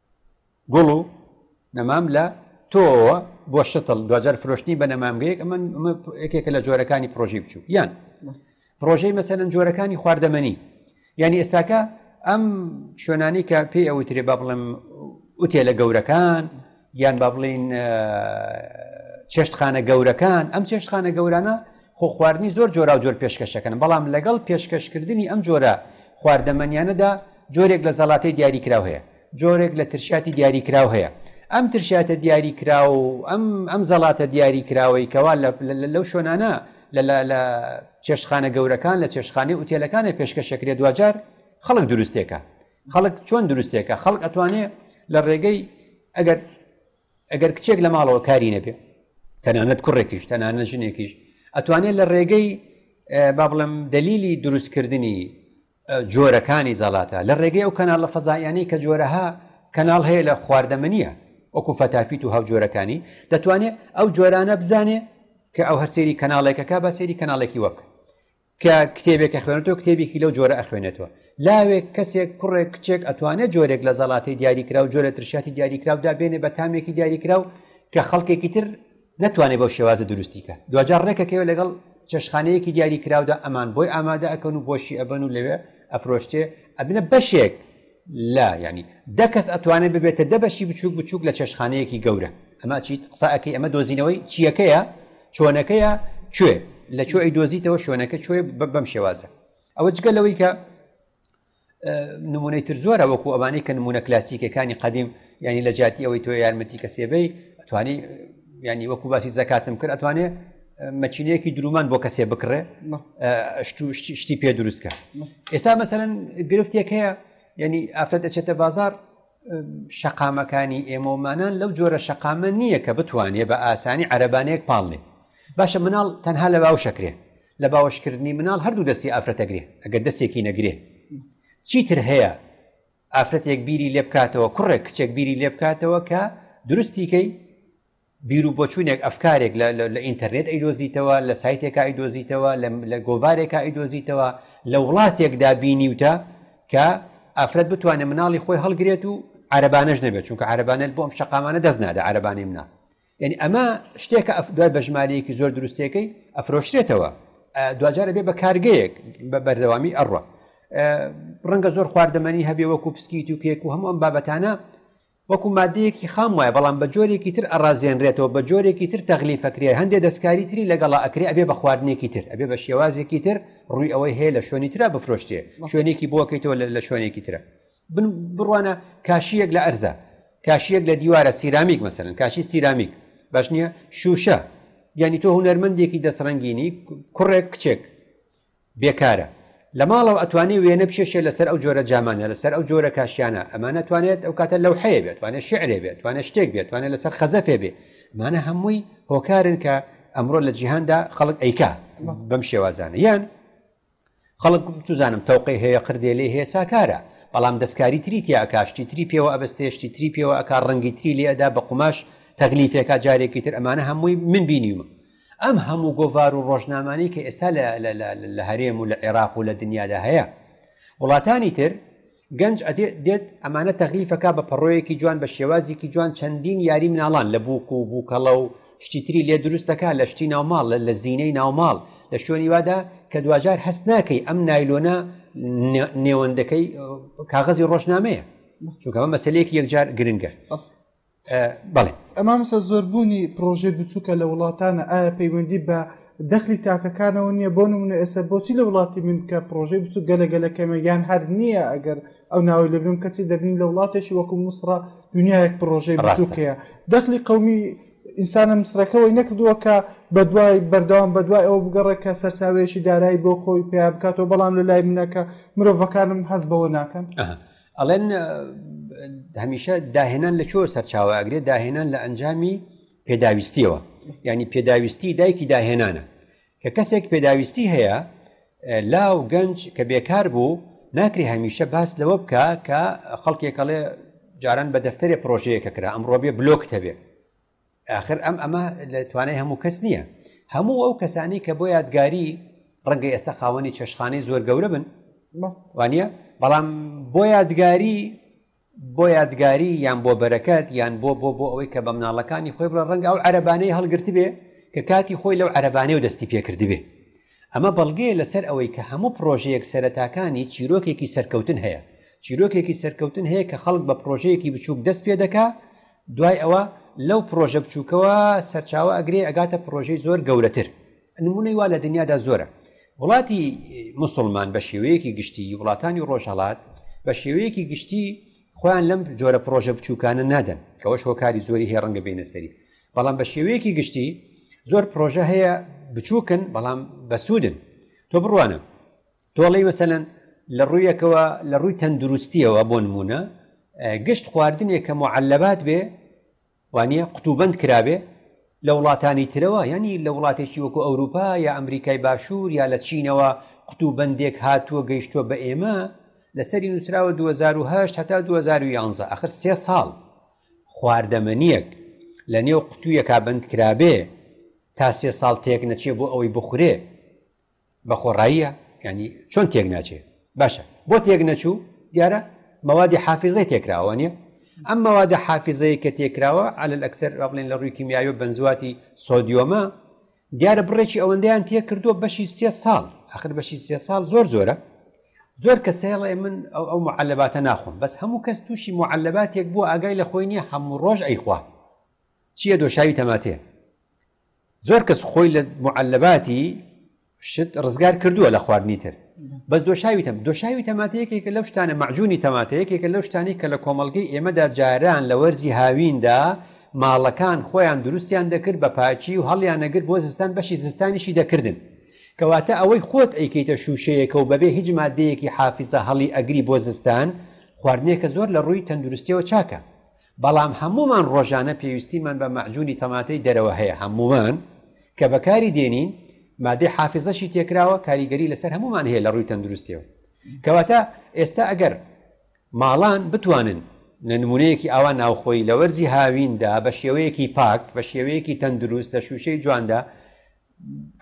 گوڵ و نەمام لە تۆوە بۆ شتڵ دوجار فرۆشتنی بە نەمامگەیەک ئەمە یەکێکە لە جۆرەکانی پرۆژی بچوو یان پرۆژەی مەسەن جۆرەکانی خواردەمەنی یعنی ئێستاکە ئەم شوێنانی کە پێی ئەوترێ با بڵێم وتێ لە گەورەکان یان با بڵین چێشتخانە گەورەکان ئەم چێشتخانە گەورانە خۆ خواردنی زۆر جۆراوجۆر پێشکەش دەکەن، بەڵام لەگەڵ پێشکەشکردنی ئەم جۆرە خواردەمەنیانەدا جۆرێک لە زەڵاتەی دیاریکراو هەیە، جۆرێک لە ترشیاتی دیاریکراو هەیە. ئەم ترشیاتە دیاریکراو و ئەم ئەم زەڵاتە دیاریکراوەی کەوا لە لەو شوێنانە لە لە لە چێشتخانە گەورەکان، لە چێشتخانەی ئوتێلەکانێ پێشکەش ئەکرێ دواجار خەڵک دروستێکە. خەڵک چۆن دروستێکە؟ خەڵک ئەتوانێ لە ڕێگەی ئەگەر. ئەگەر کچێک لە ماڵەوە کاری نەبێ تەنانەت کوڕێکیش تەنانە ژنێکیش ئەتوانێت لە ڕێگەی با بڵم دلیلی دروستکردنی جۆرەکانی زەڵاتە لە ڕێگەی ئەو کەناڵ لە فەزایانی کە جۆرەها کەناڵ هەیە لە خواردەمەنیە وەکو فەتافیت و هاوجۆرەکانی دەتوانێت ئەو جۆرانە بزانێ کە ئەو هەرسێری کەناڵێکەکە بە سێری کەناڵێکی وەک کە کتێبێک ئەخوێنێتەوە کتێبێکی لەو جۆرە ئەخوێنێتەوە لاوێک کەسێک کوڕێک کچێک ئەتوانێت جۆرێک لە زەڵاتی دیاریکراو جۆ لە ترشاتی دیاریکراودا بێنێ بە تامێکی دیاریکراو کە خەڵکێکی تر نتوانێت بەو شێوازە دروستیکە دوجار ڕێکەکەوە لەگەڵ چێشخانەیەکی دیاریکراودا ئەمان بۆی ئامادە ئەکەن و بۆشی ئەبەن و لەوێ ئەفرۆشتێ ئەبنە بەشێک لە یانی دە کەس ئەتوانێت ببێتە دە بەشی بچووک بچووک لە چێشخانەیەکی گەورە ئەمە چیت قسە ئەەکەی ئەمە دۆزینەوەی چیەکەیە چۆنەکەیە کوێ لە کوێی دۆزیتەوە شوێنەکە کوێ بەم شێوازە ئەوە جگە لەوەی کە نمونەی تر زۆرە وەکو ئەوانەی کە نمونە کلاسیکەکانی قدیم ینی لە جاتی ئەوەی تۆ یارمەتی کەسێبەی توانی ینی وەکو باسی زەکاتم کرد ئەتوانێ مەچینەیەکی درومان بۆ کەسێ بکڕێ شتی پێ دروستکە ئێستا مەسەن گرفتێک هەیە یعنی ئافرەت دەچێتە بازار شەقامەکانی ئێمەمانان لەو جۆرە شەقامە نییە کە بتوانێت بە ئاسانی عەربانەیەک پاڵێ باشە مناڵ تەنها لە باو شەکرێ لە باوەشکردنی مناڵ هەردوو دەستی ئافرەتەگرێ ئەگەر دەستێکی نەگرێ چیتر هەیە ئافرەتێک بیری لێ بکاتەوە کوڕێک کچێک بیری لێ بکاتەوە کە دروستیکەی بیر و بۆچوونێک ئەفکارێک لە ئینتەرنێت ئەیدۆزیتەوە لە سایتێکا ئەیدۆزیتەوە لە گۆڤارێکا ئەیدۆزیتەوە لە وڵاتێکدا بینیوتە کە ئافرەت بتوانێت مناڵی خۆی هەڵگرێت و عربانەش نەبێت چونکە عربانەت بۆم شقامانە دەست نادە عربانی منە یعنی ئەمە شتێکە دوای بە ژمارەیەکی زۆر دروستەکەی ئەفرۆشرێتەوە دوجارە بێ بە کارگەیەک بە بەردەوامی ئەڕە ڕەنگە زۆر خواردەمەنی هەبێ وەکو پسکیت و کێک و هەموو ئەم بابەتانە وەکو مادەیەکی خام وایە بەڵام بە جۆرێکی تر ئەڕازێنرێتەوە بە جۆرێکی تر تەغلی فکرێ هەندێک دەستکاری تری لەگەڵ ئەکرێ ئەبێ بە خواردنێکی تر ئەبێ بە شێوازێکی تر ڕووی ئەوەی هەیە لە شوێنی تررا بفرۆشتێ شوێنێکی بۆکەیتەوە لە شوێنێکی ترە بڕوانە کاشیەک لە ئەرزە کاشیەک لە دیوارە سیرامیک مەسەرن کاشی سیرامیک باش نییە شوشە یعنی تۆ هوەرمەندێکی دەسڕنگینی کوڕێک کچێک بێکارە لە ماڵەوە ئەتوانێ وێنە بچێشێ لەسەر ئەو جۆرە جامانە لەسەر ئەو جۆرە کاشیانە ئەمانە توانێت ئەو کاتە لەو حەیە بێت توانێت شعرێ بێت توانێت شتێک بێت توانێت لەسەر خەزەفێ بێ مانە هەمووی هۆکارن کە ئەمڕۆ لە جیهاندا خەڵک ئەیکا بەم شێوازانە یان خەڵک چوزانم تەوقەی هەیە قردێ لێی هەیە ساکارە بەڵام دەستکاری تری تیا ئەکا شتی تری پێوە ئەبەستێ شتی تری پێوە ئەکا ڕەنگی تری لێ ئەدا بە قوماش تەغلیفی ئەکا جارێکی تر ئەمانە هەمووی من بینیومە ئەم هەموو گۆڤار و ڕۆژنامانەی کە ئێستا لە هەرێم و لە عێراق و لە دنیادا هەیە وڵاتانی تر گەنج ئەدێ دێت ئەمانە تەغلیف ئەکا بە پەڕۆیەکی جوان بە شێوازیکی جوان چەندین یاری مناڵان لە بووک و بووکەڵە و شتی تری لێ دروست دەکا لە شتی ناوماڵ لە زینەی ناوماڵ لە شوێنی وادا کە دواجار هەست ناکەی ئەم نایلۆنە نێوەندەکەی کاغەزی ڕۆژنامەیە چونکەمە مەسلەیەکی یەکجار گرنگە بەڵێ مامۆستا زۆربوونی پرۆژەی بچووکە لە وڵاتانە ئایا پەیوەندی بە دەخلی تاکەکانەوە نییە بۆ نمونە ئێستا بۆچی لە وڵاتی من کە پرۆژەی بچوو گەلە گەلە کەمە یان هەر نییە ئەگەر ئەو ناوەی لە بم کەچی دەبین لە وڵاتێکی وەکو مسرە دنیایەک پرۆژەی بچووکەیە دەخلی قومی ئینسانە مسرەکەەوەی نەکردووە کە بە دوای بەردەوام بە دوای ئەوە بگەڕێک کە سەرچاوێکی دارایی بۆ خۆی پێیا بکاتەوە بەڵام لە لای منەکە مرۆڤەکانم هەز بەوە ناکەن. ئەڵێن هەمیشە داهێنان لە چۆ سەرچاوە ئەگرێت داهێنان لە ئەنجامی پێداویستیەوە ینی پێداویستی دایکی داهێنانە کە کەسێک پێداویستی هەیە لا و گەنج کە بێکار بوو ناکری هەمیشە باس لەوە بکە کە خەڵکێکەڵێ جاران بە دەفتەرێ پرۆژەیەکە کرا ئەمڕۆ بێ بلۆکت هەبێ ئاخر ئەم ئەمە لە توانای هەموو کەس نییە هەموو ئەو کەسانی کە بۆ یادگاری ڕەنگە ئێستا خاوەنی چێشخانەی زۆر گەورە بن وانە بەڵام بۆ یادگاری بۆ یادگاری یان بۆ بەرەکەت یان بۆ بۆ بۆ ئەوەی کە بە مناڵەکانی خۆی بڵە ڕەنگە ئەو عەربانەی هەڵگرت بێ کە کاتی خۆی لەو عەربانەی و دەستی پێکردبێ ئەمە بەڵگەیە لەسەر ئەوەی کە هەموو پرۆژەیەک سەرەتاکانی چیرۆکێکی سەرکەوتن هەیە چیرۆکێکی سەرکەوتن هەیە کە خەڵک بە پرۆژەیەکی بچووک دەست پێ دەکا دوای ئەوە لەو پڕۆژە بچووکەوە سەرچاوە ئەگرێ ئەگاتە پڕۆژەی زۆر گەورەتر نمونەی وا لە دنیادا زۆرە وڵاتی مسلمان بە شێوەیەکی گشتی وڵاتانی ڕۆژهڵات بە شێوەیەکی گشتی خۆیان لەم جۆرە پرۆژە بچووکانە نادەن کەەوەش هۆکاری زۆری هەیە ڕەنگە بینە سەری بەڵام بە شێوەیەکی گشتی زۆر پرۆژە هەیە بچووکن بەڵام بەسوودن تۆ بڕوانە تۆڵەی مەسەلەن لە ڕوویەکەوە لە ڕووی تەندروستییەوە بۆ نموونە گشت خواردنێک کە معلبات بێ وانە قوتوبند کرابێ لە وڵاتانی ترەوە ینی لە وڵاتێکی وەکو ئەوروپا یا ئەمریکای باشوور یا لە چینەوە قوتوبندێک هاتووە گەیشتووە بە ئێمە لەسەری نووسراوە 2010 هەتا 2011 ئەخر سێ ساڵ خواردەمەنیەک لە نێو قوتوویەکە بند کرابێ تا سێ ساڵ تێک نەچێ بۆ ئەوەی بخورێ بە خۆڕاییە یعنی چۆن تێک ناچێ باشە بۆ تێک نەچوو دیارە مەوادی حافزەی تێکراوە نیە ئەم مەوادە حافزەیە کە تێکراوە علل ئەکسەر ڕابلێن لە ڕووی کیمیاوی بنزواتی سۆدیۆمە دیارە بڕێکی ئەوەندەیان تێ کردووە بەشی سێ ساڵ ئەخر بەشی سێ ساڵ زۆر زۆرە زۆر کە سێڵێ من ئەو ئەو معلباتە ناخۆم بەس هەموو کەس تووشی معلباتێک بووە ئاگای لە خۆی نیە هەموو ڕۆژ ئەیخوا چییە دۆشاوی تەماتێ زۆر کەس خۆی لە معلباتی شت ڕزگار کردووە لە خواردنی تر بەس دۆشاوی تەم دۆشاوی تەماتەیەکێکە لەو شتانە مەعجوونی تەماتەیەکێکە لەو شتانی کە لە کۆمەلگەی ئێمەدا جاران لە وەرزی هاویندا ماڵەکان خۆیان دروستیان دەکرد بە پاچی و هەڵیانەگر بۆ زستان بەشی زستانیشی دەکردن کەواتە ئەوەی خۆت ئەیکەیتە شووشەیەکە و بەبێ هیچ مادەیەکی حافزە هەڵی ئەگری بۆ زستان خواردنێکە زۆر لە ڕووی تەندروستیەوە چاکە بەڵام هەموومان ڕۆژانە پێویستیمان بە مەعجونی تەماتەی دەرەوە هەیە هەموومان کە بەکاری دێنین مادەی حافزەشی تێکراوە کاریگەری لەسەر هەموومان هەیە لە ڕووی تەندروستیەوە کەواتە ئێستا ئەگەر ماڵان بتوانن نمونەیەکی ئاوا ناوخۆی لە وەرزی هاویندا بە شێوەیەکی پاک بە شێوەیەکی تەندروست لە شووشەی جواندا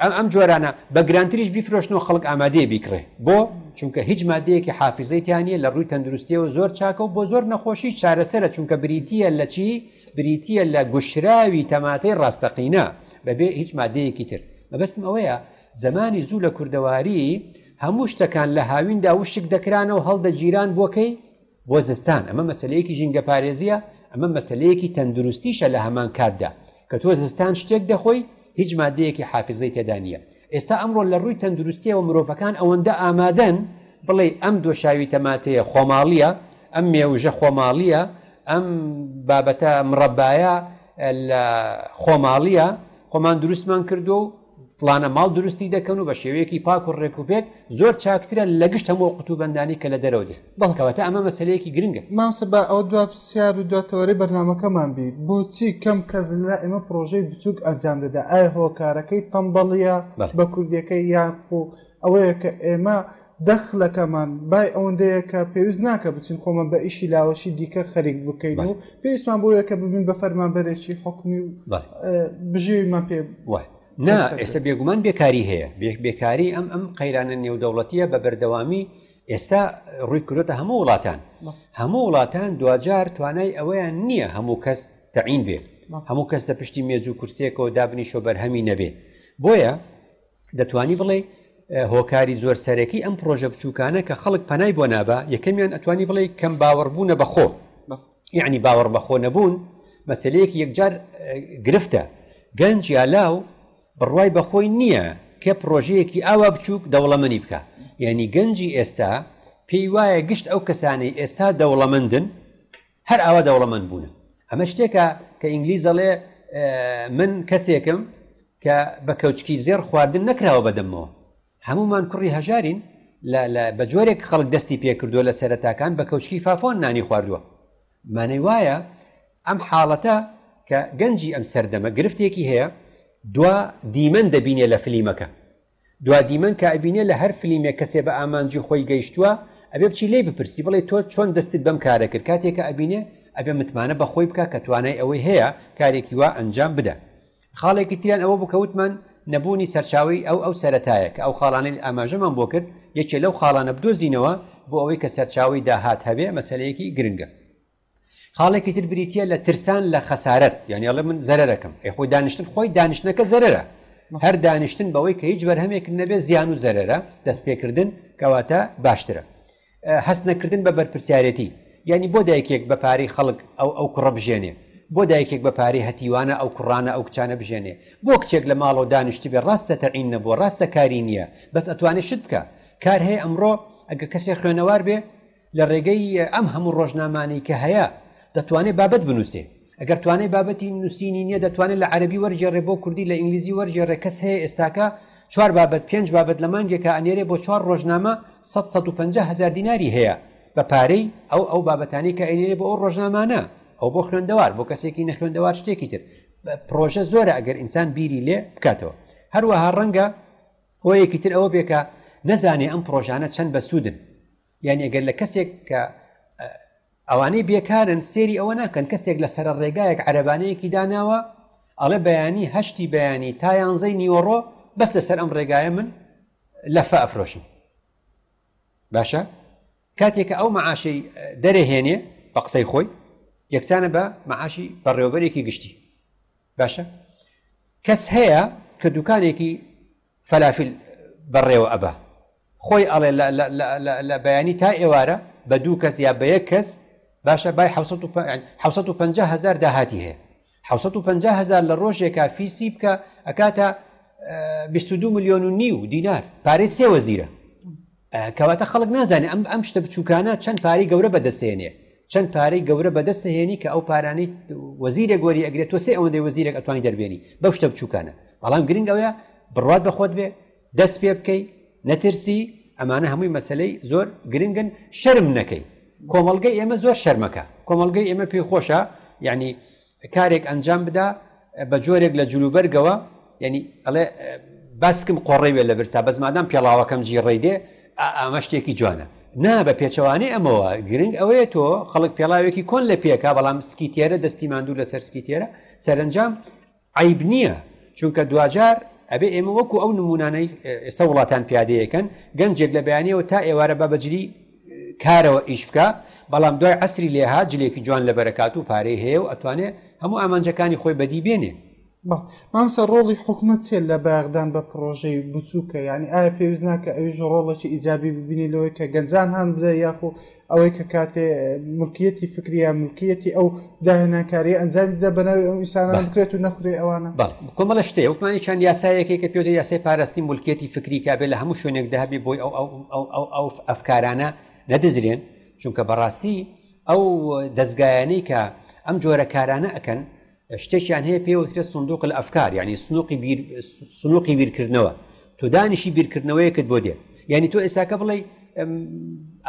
ئەم ئەم جۆرانە بە گرانتریش بیفرۆشنەوە خەڵک ئامادەیە بیکڕێ بۆ چونکە هیچ مادەیەکی حافزەی تیانە لە ڕووی تەندروستیەوە زۆر چاکە و بۆ زۆر نەخۆشی چارەسەرە چونکە بریتە لە چی بریتە لە گوشراوی تەماتەی ڕاستەقینە بەبێ هیچ مادەیەکی تر مەبستم ئەوەیە زمانی زوو لە کوردەواری هەموو شتەکان لە هاویندا وشک دەکرانەوە هەڵدەگیران بۆکەی بۆ زستان ئەمە مەسەلەیەکی ژینگەپارێزییە، ئەمە مەسەلەیەکی تەندروستیشە لە هەمان کاتدا، کە تۆ زستان شتێک دەخۆی هیچ ماددەیەکی حافزەی تێدا نییە. ئێستا ئەمڕۆ لە ڕووی تەندروستییەوە مرۆڤەکان ئەوەندە ئامادەن بڵێی ئەم دۆشاوی تەماتەیە خۆماڵییە، ئەم مێوژە خۆماڵییە، ئەم بابەتە مڕەبایە خۆماڵییە، خۆمان دروستمان کردووە و. فڵانە ماڵ دروستی دەکەن و بە شێوەیەکی پاک و ڕێک و پێک زۆر چاکترە لە گشت هەموو قوتوبندانی کە لە دەرەوە دێت بەڵکەوەتە ئەمە مەسلەیەکی گرنگە مامسە بە ئەو دو پرسیار و دواتەوەری بەرنمەکەمان بی بۆچی کەم کەس لە ئێمە پرۆژەی بچووک ئەنجام دەدا ئایا هۆکارەکەی تەمبەڵە بە کوردیەکەی یان خۆ ئەوەیە کە ئێمە دەخلەکەمان بای ئەوەندەیە کە پێویست ناکە بچین خۆمان بە ئیشی لاوەشی دیکە خەریک بکەین و پێویستمان بۆیە کە ببین بە فەرمانبەرێکی حکومی و بژێویمان پێ وای نا ئێستا بێگومان بێکاری هەیە بێکاری ئەم ئەم قەیرانە نێودەوڵەتیە بە بەردەوامی ئێستا ڕووی کرۆتە هەموو وڵاتان هەموو وڵاتان دوجار توانای ئەوەیان نییە هەموو کەس تەعین بێت هەموو کەس لە پشتی مێز و کورسێکەوە دابنیشۆ بەرهەمی نەبێ بۆیە دەتوانی بڵێ هۆکاری زۆر سەرەکی ئەم پرۆژە بچووکانە کە خەڵک پەنای بۆ نابە یەکەمیان ئەتوانی بڵێ کەم باوەڕبوونە بەخۆ یعنی باوەڕ بەخۆ نەبوون مەسلەیەکی یەکجار گرفتە گەنج یا لاو بڕوای بەخۆی نییە کە پرۆژەیەکی ئاوا بچووک دەوڵەمەنی بکە یعنی گەنجی ئێستا پێی وایە گشت ئەو کەسانەی ئێستا دەوڵەمەندن هەر ئاوا دەوڵەمەند بوونە. ئەمە شتێکە کە ئینگلیز ئەڵێ من کەسێکم کە بە کەوچکی زێڕ خواردن نەکراوە بە دەممەوە. هەموومان کوڕی هەژارین لە لە بە جۆرێک خەڵک دەستی پێ کردووە لە سەرەتاکان بە کەوچکی فافۆن نانی خواردووە. مانای وایە ئەم حاڵەتە کە گەنجی ئەم سەردەمە گرفتێکی هەیە دوا دیمەن دەبینێ لە فلیمەکە دوا دیمەن کە ئەبینێ لە هەر فلیمێک کەسێ بە ئامانجی خۆی گەیشتوە ئەبێ بچی لێی بپرسی بڵێی تۆ چۆن دەستت بەم کارە کرد کاتێ کە ئەبینێ ئەبێ متمانە بە خۆی بکا کە توانای ئەوەی هەیە کارێکی وا ئەنجام بدا خاڵێکی تریان ئەوە بوو کە وتمان نەبوونی سەرچاوەی ئەو ئەو سەرەتایە کە ئەو خاڵانەی ئاماژەمان بۆ کرد یەکێ لەو خاڵانە بدۆزینەوە بۆ ئەوەی کە سەرچاوەی داهات هەبێ مەسەلەیەکی گرنگە خاڵێکی تر بریتە لە ترسان لە خەسارەت یعنی ئەڵێ من زەرەکەم ئەی خۆی دانیشتن خۆی دانیشتنەکە زەرە هەر دانیشتن بەوەی کە هیچ بەرهەمێک نەبێت زیان و زەرە دەستپێکردن کەواتە باشترە هەست نەکردن بە بەرپرسیارەتی یعنی بۆ دایکێک بە پارەی خەڵک ئەو ئەو کوڕە بژێنێ بۆ دایکێک بە پارەی هەتیوانە ئەو کوڕانە ئەو کچانە بژێنێ بۆ کچێک لە ماڵەوە دانیشتی بێ ڕاستە تەعین نەبووە ڕاستە کاری نییە بەس ئەتوانێت شت بکە کار هەیە ئەمڕۆ ئەگە کەسێ خوێنەوار بێ لە ڕێگەی ئەم هەموو ڕۆژنامانەی کە هەیە دەتوانێت بابەت بنووسێ ئەگەر توانای بابەتی نووسینی نییە دەتوانێت لە عەربی وەرجێڕێ بۆ کوردی لە ئینگلیزی وەرجێڕێ کەس هەیە ئێستاکە چوار بابەت پێنج بابەت لە مانگێکە ئەنێرێ بۆ چوار ڕۆژنامە سە سەد و پەنجا هەزار دیناری هەیە بە پارەی ئەو ئەو بابەتانی کە ئەینێرێ بۆ ئەو ڕۆژنامانە ئەو بۆ خوێندەوار بۆ کەسێکی نەخوێندەوار شتێکی تر پرۆژە زۆرە ئەگەر ئینسان بیری لێ بکاتەوە هەروەها ڕەنگە هۆیەکی تر ئەوە بێکە نەزانێ ئەم پرۆژانە چەند بەسوودن یعنی ئەگەر لە کەسێک کە ئەوانەی بێکارن سێری ئەوە ناکەن کەسێک لە سەر ڕێگایەک عەربانەیەکی داناوە ئەڵێ بەیانی هەشتی بەیانی تا یانزەی نیوەڕۆ بەس لەسەر ئەم ڕێگایە من لەفە ئەفرۆشم باشە کاتێکە ئەو معاشەی دەرەهێنێ بە قسەی خۆی یەکسانە بە معاشی بەڕێوبەرێکی گشتی باشە کەس هەیە کە دوکانێکی فەلافل بەڕێوە ئەبا خۆی ئەڵێ لە بەیانی تا ئێوارە بە دوو کەس یا بە یەک کەس باشە بای حوسەت و پنج هزار داهاتی هەیە حوسەت و پنج هزار لە ڕۆژێکە فیسی بکە ئەکاتە 22 میلیۆن و نیو دینار پارەی سێ وەزیرە کەواتە خەڵک نازانێ ئەم ئەم شتە بچووکانە چەند پارەی گەورە بەدەستێنێ چەند پارەی گەورە بەدەستە هێنی کە ئەو پارانەی وەزیرێک وەری ئەگرێت تۆ سێ ئەوەندەی وەزیرێک ئەتوانی دەربێنی بەو شتە بچووکانە بەڵام گرنگ ئەوەیە بڕات بەخۆت بێ دەست پێ بکەی نەترسی ئەمانە هەمووی مەسلەی زۆر گرنگن شەرم نەکەی کۆمەلگەی ئێمە زۆر شەرمەکە کۆمەلگەی ئێمە پێی خۆشە یعنی کارێک ئەنجام بدا بە جۆرێک لە جلوبەرگەوە یعنی ئەڵێ باسکم قۆڕێوێ لە برسا بەس مادام پێڵاوەکەم جی ڕێ دێ ئەمە شتێکی جوانە نا بە پێچەوانەی ئەمەوە گرنگ ئەوەیە تۆ خەڵک پێڵاوێکی کۆن لە پێکا بەڵام سکی تێرە دەستی ماندوو لەسەر سکی تێرە سەرنجام عیب نییە چونکە دوجار ئەبێ ئێمە وەکو ئەو نمونانەی ئێستا وڵاتان پیادەیەکەن گەنجێک لە بەیانەوە تا ئێوارە بە بەجلی کارەوە ئیش بکا بەڵام دوای عەسری لێهات جلێکی جوان لەبەرەکاتو پارەی هەیە و ئەتوانێ هەموو ئامانجەکانی خۆی بەدی بێنێ. بەڵ ماموستا ڕۆڵی حکومەت چیە لە بایەخدان بە پڕۆژەی بچوکە یانی ئایا پێویست ناکە ئەویش ڕۆڵێکی ئیجابی ببینی لەوەی کە گەنجان هان بدە یاخو ئەوەی کە کاتێ ملکیەتی فکری یا ملکیەتی ئەو داهێنانکاریە ئەنجامی بدە بەناوی ئەو ئینسانان بکرێت و نەخورێ ئەوانە بەڵ کۆمەڵە شتێ وکمانی چەند یاسایەکێک کە پێوتە یاسای پاراستنی مولکێتی فکری کابێت لە هەموو شوێنێک داهبێ بۆی ئەو ئەو ئەفکارانە نەدزرێن چونکە بەڕاستی ئەو دەستگایانی کە ئەم جۆرە کارانە ئەکەن شتێکیان هەیە پێوترێت سندوق لە ئەفکار ینی سنوقی سنوقی بیرکردنەوە تۆ دانیشی بیرکردنەوەیەکت بۆ دێ یعنی تۆ ئێساکە بڵێ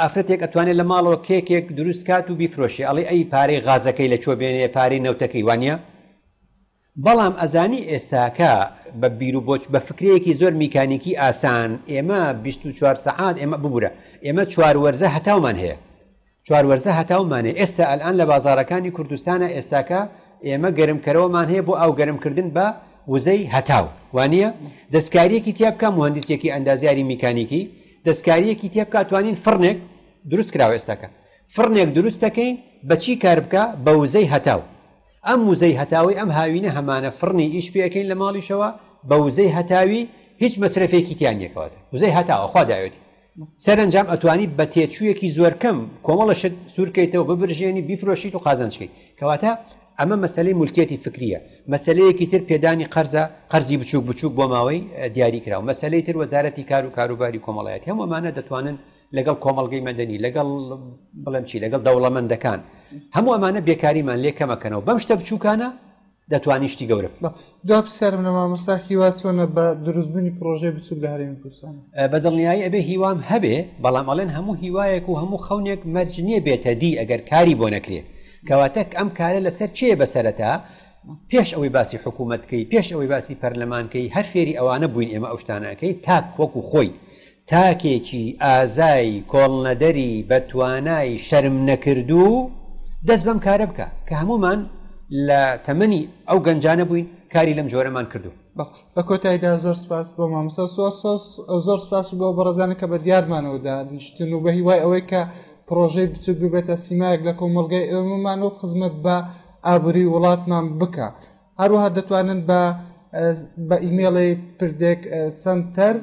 ئافرەتێک ئەتوانێت لە ماڵەوە کێکێک دروست کات و بیفرۆشی ئەڵی ئەی پارەی غازەکەی لە چۆ بێنێ پارەی نەوتەکەی وانە بەڵام ئەزانی ئێستاکە بە بیر و بۆچ بە فکرەیەکی زۆر میکانیکی ئاسان ئێمە 24 سعات ئێمە ببوورە ئێمە چوار وەرزە هەتاومان هەیە چوار وەرزە هەتاومانە ئێستا ئەلئان لە بازاڕەکانی کوردستانە ئێستاکە ئێمە گەرمکەرەوەمان هەیە بۆ ئاو گەرمکردن بە وزەی هەتاو وانە دەستکاریەکی تیا بکە مهندسێکی ئەندازیاری میکانیکی دەستکاریەکی تێ بکە توانین فڕنێک دروست کراوە ئێستاکە فڕنێک دروست دەکەین بەچی کار بکە بە وزەی هەتاو ئەم وزەی هەتاوی ئەم هاوینە هەمانە فڕنی ئیش پێەکەین لە ماڵیشەوە بە وزەی هەتاوی هیچ مەسرفێکی تیان یەکەوەت وزەی هەتاوە خوا داوێتی سەرەنجام ئەتوانی بە تێچوویەکی زۆرکەم کۆمەڵە شت سوورکەیتەوە ببرژێنی بیفرۆشیت و قازانجکەیت کەواتە ئەمە مەسەلەی مولکیەتی فکریە مەسەلەیەکی تر پێدانی قەرزە قەرزی بچووک بچووک بۆ ماوەی دیاری کراوە مەسەلەی تر وەزارەتی کار و کاروباری کۆمەڵایەتی هەم ئەمانە دەتوانن لەگەڵ کۆمەلگەی مەدەنی لەگەڵ بڵێم چی لەگەڵ دەوڵەمەندەکان هەموو ئەمانە بێکاریمان لێ کەمەکەنەوە بەم شتە بچووکانە دەتوانی شتی گەورە بکەی. دوا پرسیارم لە مامۆستا هیوا چۆنە بە دروست بونی پرۆژەی بچوک لە هەرێمی کوردستان؟ بە دڵنیایی ئەبێ هیوام هەبێ بەڵام ئەڵێن هەموو هیوایەک و هەموو خەونێک مەرج نیە بێتە دی ئەگەر کاری بۆ نەکرێ کەواتە ئەم کارە لەسەر چێ بە سەرەتا پێش ئەوەی باسی حکوومەت کەی پێش ئەوەی باسی پەرلەمان کەی هەر فێری ئەوانە بووین ئێمە ئەو شتانەکەی تاک وەکو خۆی تاکێکی ئازای کۆڵنەدەری بەتوانای شەرمنەکردوو دەست بەم کارە بکا کە هەموومان لە تەمەنی ئەو گەنجانە بووین کاری لەم جۆرەمان کردو. لە کۆتایدا زۆر سپاس بۆ مامۆستا سواسۆس، زۆر سپاسی بۆ بەڕێزانە کە بە دیارمانەوە دانیشتن و بە هیوای ئەوەی کە پڕۆژەی بچووک ببێتە سیمایەک لە کۆمەڵگای ئێمەمان و خزمەت بە ئابووری وڵاتمان بکا. هەروەها دەتوانن بە بە ئیمێڵی پردێک سەنتەر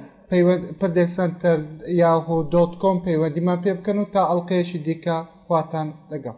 پردێک سەنتەر یاهۆ دۆت کۆم پەیوەندیمان پێ بکەن و تا ئەڵلقەیەکی دیکە خواتان لەگەڵ